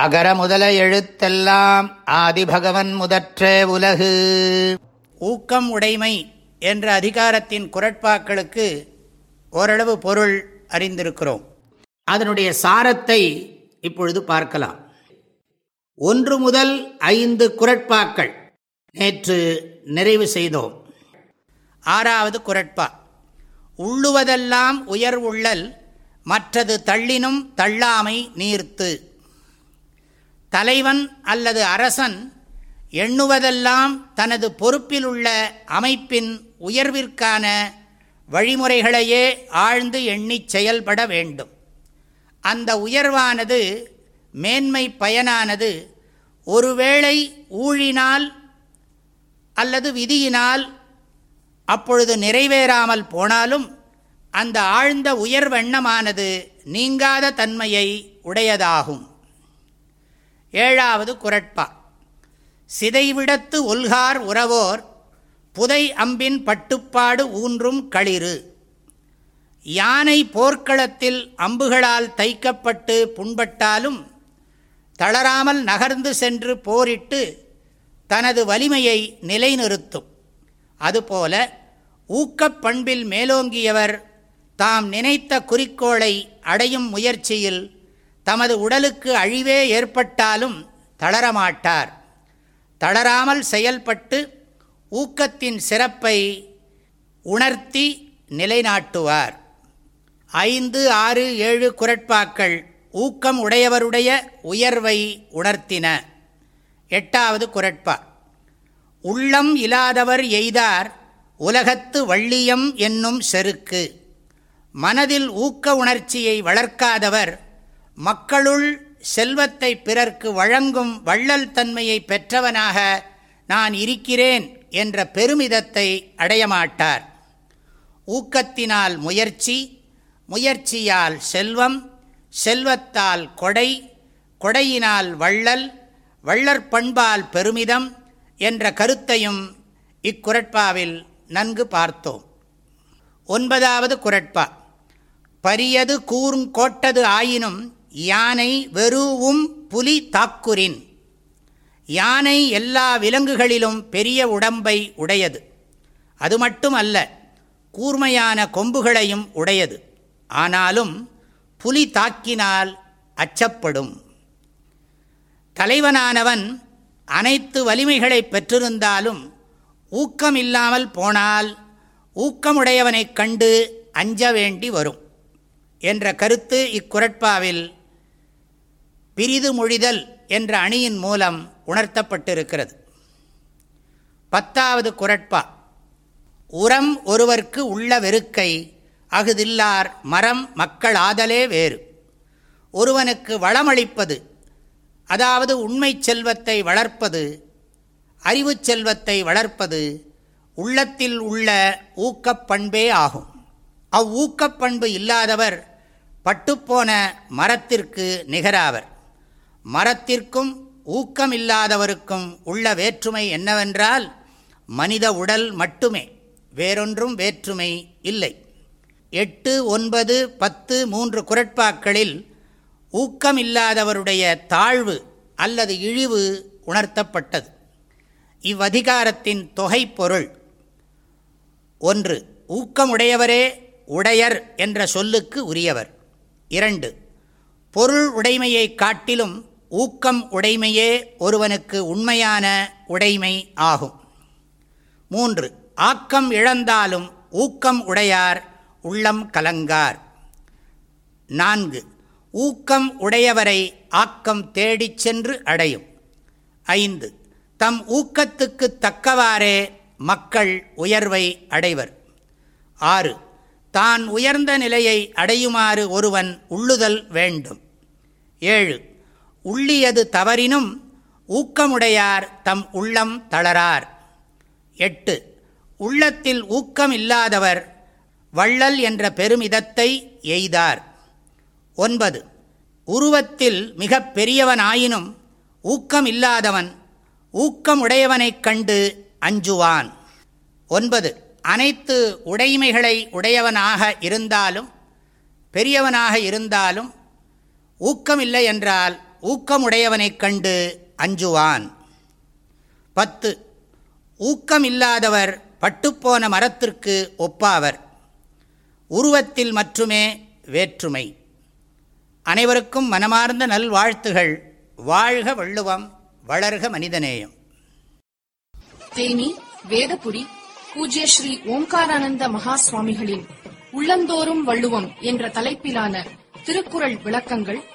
அகர முதல எழுத்தெல்லாம் ஆதிபகவன் முதற்றே உலகு. ஊக்கம் உடைமை என்ற அதிகாரத்தின் குரட்பாக்களுக்கு ஓரளவு பொருள் அறிந்திருக்கிறோம். அதனுடைய சாரத்தை இப்பொழுது பார்க்கலாம். ஒன்று முதல் ஐந்து குரட்பாக்கள் நேற்று நிறைவு செய்தோம். ஆறாவது குரட்பா. உள்ளுவதெல்லாம் உயர் உள்ளல் மற்றது தள்ளினும் தள்ளாமை நீர்த்து. தலைவன் அல்லது அரசன் எண்ணுவதெல்லாம் தனது பொறுப்பில் உள்ள அமைப்பின் உயர்விற்கான வழிமுறைகளையே ஆழ்ந்து எண்ணிச் செயல்பட வேண்டும். அந்த உயர்வானது மேன்மை பயனானது ஒருவேளை ஊழினால் அல்லது விதியினால் அப்பொழுது நிறைவேறாமல் போனாலும் அந்த ஆழ்ந்த உயர்வெண்ணமானது நீங்காத தன்மையை உடையதாகும். ஏழாவது குரட்பா. சிதைவிடத்து ஒல்கார் உறவோர் புதை அம்பின் பட்டுப்பாடு ஊன்றும் களிறு. யானை போர்க்களத்தில் அம்புகளால் தைக்கப்பட்டு புண்பட்டாலும் தளராமல் நகர்ந்து சென்று போரிட்டு தனது வலிமையை நிலைநிறுத்தும். அதுபோல ஊக்கப் பண்பில் மேலோங்கியவர் தாம் நினைத்த குறிக்கோளை அடையும் முயற்சியில் தமது உடலுக்கு அழிவே ஏற்பட்டாலும் தளரமாட்டார். தளராமல் செயல்பட்டு ஊக்கத்தின் சிறப்பை உணர்த்தி நிலைநாட்டுவார். ஐந்து ஆறு ஏழு குரட்பாக்கள் ஊக்கம் உடையவருடைய உயர்வை உணர்த்தின. எட்டாவது குரட்பா. உள்ளம் இல்லாதவர் எய்தார் உலகத்து வள்ளியம் என்னும் செருக்கு. மனதில் ஊக்க உணர்ச்சியை வளர்க்காதவர் மக்களுள் செல்வத்தை பிறர்க்கு வழங்கும் வள்ளல் தன்மையை பெற்றவனாக நான் இருக்கிறேன் என்ற பெருமிதத்தை அடையமாட்டார் ஊக்கத்தினால் முயற்சி முயற்சியால் செல்வம் செல்வத்தால் கொடை கொடையினால் வள்ளல் வள்ளற்பண்பால் பெருமிதம் என்ற கருத்தையும் இக்குரட்பாவில் நன்கு பார்த்தோம். ஒன்பதாவது குரட்பா பரியது கூர்ங்கோட்டது ஆயினும் யானை வெறுவும் புலி தாக்குரின் யானை எல்லா விலங்குகளிலும் பெரிய உடம்பை உடையது. அது மட்டும் அல்ல கூர்மையான கொம்புகளையும் உடையது. ஆனாலும் புலி தாக்கினால் அச்சப்படும். தலைவனானவன் அனைத்து வலிமைகளை பெற்றிருந்தாலும் ஊக்கம் இல்லாமல் போனால் ஊக்கமுடையவனைக் கண்டு அஞ்ச வேண்டி வரும். என்ற கருத்து இக்குரட்பாவில் பிரிது மொழிதல் என்ற அணியின் மூலம் உணர்த்தப்பட்டிருக்கிறது. பத்தாவது குரட்பா. உரம் ஒருவர்க்கு உள்ள வெறுக்கை அகுதில்லார் மரம் மக்கள் ஆதலே வேறு. ஒருவனுக்கு வளமளிப்பது அதாவது உண்மை செல்வத்தை வளர்ப்பது அறிவு செல்வத்தை வளர்ப்பது உள்ளத்தில் உள்ள ஊக்கப்பண்பே ஆகும். அவ்வூக்கப்பண்பு இல்லாதவர் பட்டுப்போன மரத்திற்கு நிகராவர். மரத்திற்கும் ஊக்கமில்லாதவருக்கும் உள்ள வேற்றுமை என்னவென்றால் மனித உடல் மட்டுமே வேறொன்றும் வேற்றுமை இல்லை. எட்டு ஒன்பது பத்து மூன்று குரட்பாக்களில் ஊக்கமில்லாதவருடைய தாழ்வு அல்லது இழிவு உணர்த்தப்பட்டது. இவ்வதிகாரத்தின் தொகை பொருள் ஒன்று ஊக்கமுடையவரே உடையர் என்ற சொல்லுக்கு உரியவர். இரண்டு பொருள் உடைமையை காட்டிலும் ஊக்கம் உடைமையே ஒருவனுக்கு உண்மையான உடைமை ஆகும். மூன்று ஆக்கம் இழந்தாலும் ஊக்கம் உடையார் உள்ளம் கலங்கார். நான்கு ஊக்கம் உடையவரை ஆக்கம் தேடிச் சென்று அடையும். ஐந்து தம் ஊக்கத்துக்கு தக்கவாறே மக்கள் உயர்வை அடைவர். ஆறு தான் உயர்ந்த நிலையை அடையுமாறு ஒருவன் உள்ளுதல் வேண்டும். ஏழு உள்ளியது தவறினும் ஊக்கமுடையார் தம் உள்ளம் தளரார். எட்டு. உள்ளத்தில் ஊக்கம் இல்லாதவர் வள்ளல் என்ற பெருமிதத்தை எய்தார். ஒன்பது. உருவத்தில் மிக பெரியவனாயினும் ஊக்கம் இல்லாதவன் ஊக்கமுடையவனைக் கண்டு அஞ்சுவான். ஒன்பது. அனைத்து உடைமைகளை உடையவனாக இருந்தாலும் பெரியவனாக இருந்தாலும் ஊக்கமில்லை என்றால் ஊக்கமுடையவனைக் கண்டு அஞ்சுவான். பத்து ஊக்கம் இல்லாதவர் பட்டுப்போன மரத்திற்கு ஒப்பாவர். உருவத்தில் மட்டுமே வேற்றுமை. அனைவருக்கும் மனமார்ந்த நல்வாழ்த்துகள். வாழ்க வள்ளுவம் வளர்க மனிதநேயம். தேனி வேதபுரி பூஜ்ய ஸ்ரீ ஓம்காரானந்த மகா சுவாமிகளின் உள்ளந்தோறும் வள்ளுவம் என்ற தலைப்பிலான திருக்குறள் விளக்கங்கள்